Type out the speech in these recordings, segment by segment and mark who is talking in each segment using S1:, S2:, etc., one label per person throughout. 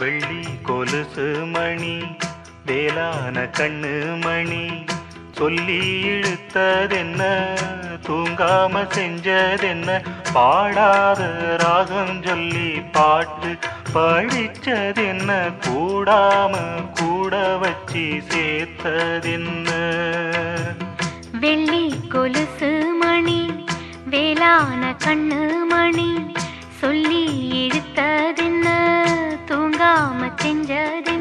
S1: வெள்ளி கொலுசு மணி வேளான கண்ணு மணி. சொல்லி இழுத்ததென்ன தூங்காம செஞ்சதென்ன. பாடாத ராகம் சொல்லி பாட்டு படிச்சதென்ன. கூடாம கூட வச்சு சேர்த்ததென்ன.
S2: வெள்ளி கொலுசு மணி வேளான கண்ணு மணி. சொல்லி இழுத்ததென்ன. தூங்காம செஞ்சதென்ன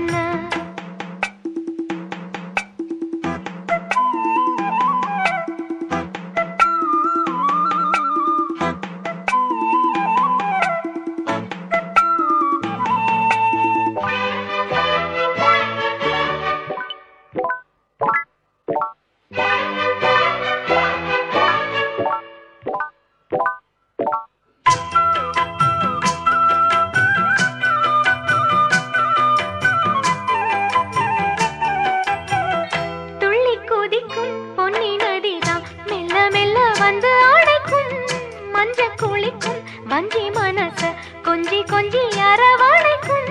S2: மஞ்ச குளிக்கும் வஞ்சி மனச கொஞ்சி கொஞ்சி அரவணைக்கும்.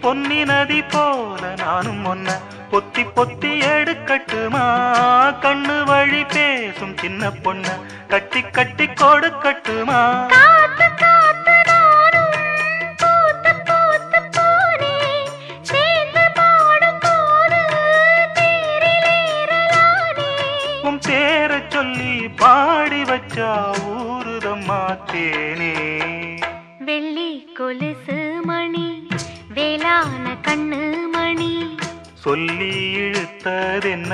S1: பொன்னி நதி போல நானும் ஒன்ன பொத்தி பொத்தி எடுக்கட்டுமா? கண்ணு வழி பேசும் சின்ன பொண்ண கட்டி கட்டி கொடுக்கட்டுமா? பேரை சொல்லி பாடி வச்சா ஊருதம்மா தேனே
S2: வெள்ளி கொலுசு மணி வேளான கண்ணு மணி.
S1: சொல்லி இழுத்ததென்ன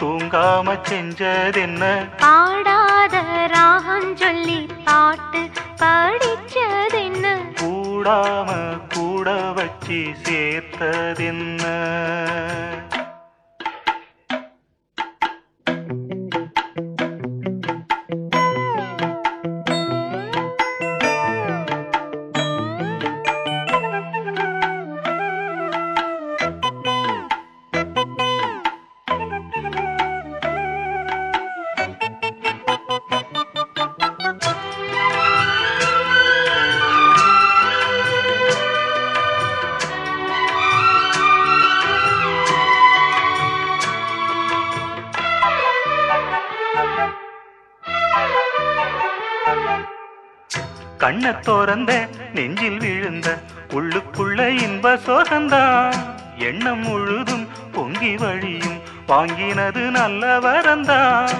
S1: தூங்காம செஞ்சதென்ன?
S2: பாடாத ராகம் சொல்லி பாட்டு படிச்சதென்ன?
S1: கூடாம கூட வச்சு சேர்த்ததென்ன? கண்ண தோறந்த நெஞ்சில் விழுந்த உள்ளுக்குள்ள இன்ப சோகந்தான். எண்ணம் முழுதும் பொங்கி வழியும் வாங்கினது நல்ல வரந்தான்.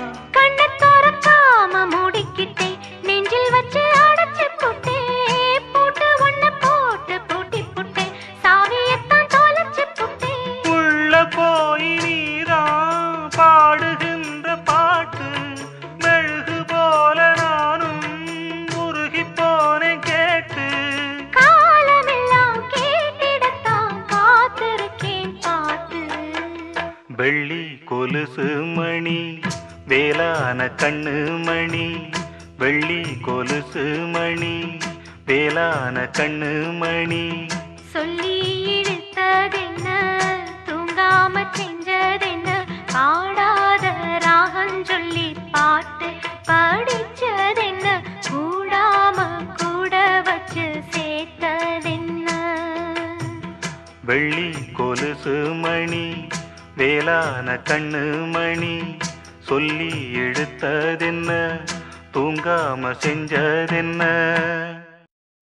S1: வெள்ளி கொலுசு மணி வேளான கண்ணு மணி வெள்ளி கொலுசு மணி வேளான கண்ணு மணி.
S2: சொல்லி இழுத்ததென்ன தூங்காம செஞ்சதென்ன பாடாத ராகம் சொல்லி பாட்டு படிச்சதென்ன கூடாம கூட வச்சு சேர்த்ததென்ன?
S1: வெள்ளி கொலுசு மணி வேளான கண்ணு மணி சொல்லி எடுத்ததென்ன தூங்காம செஞ்சதென்ன?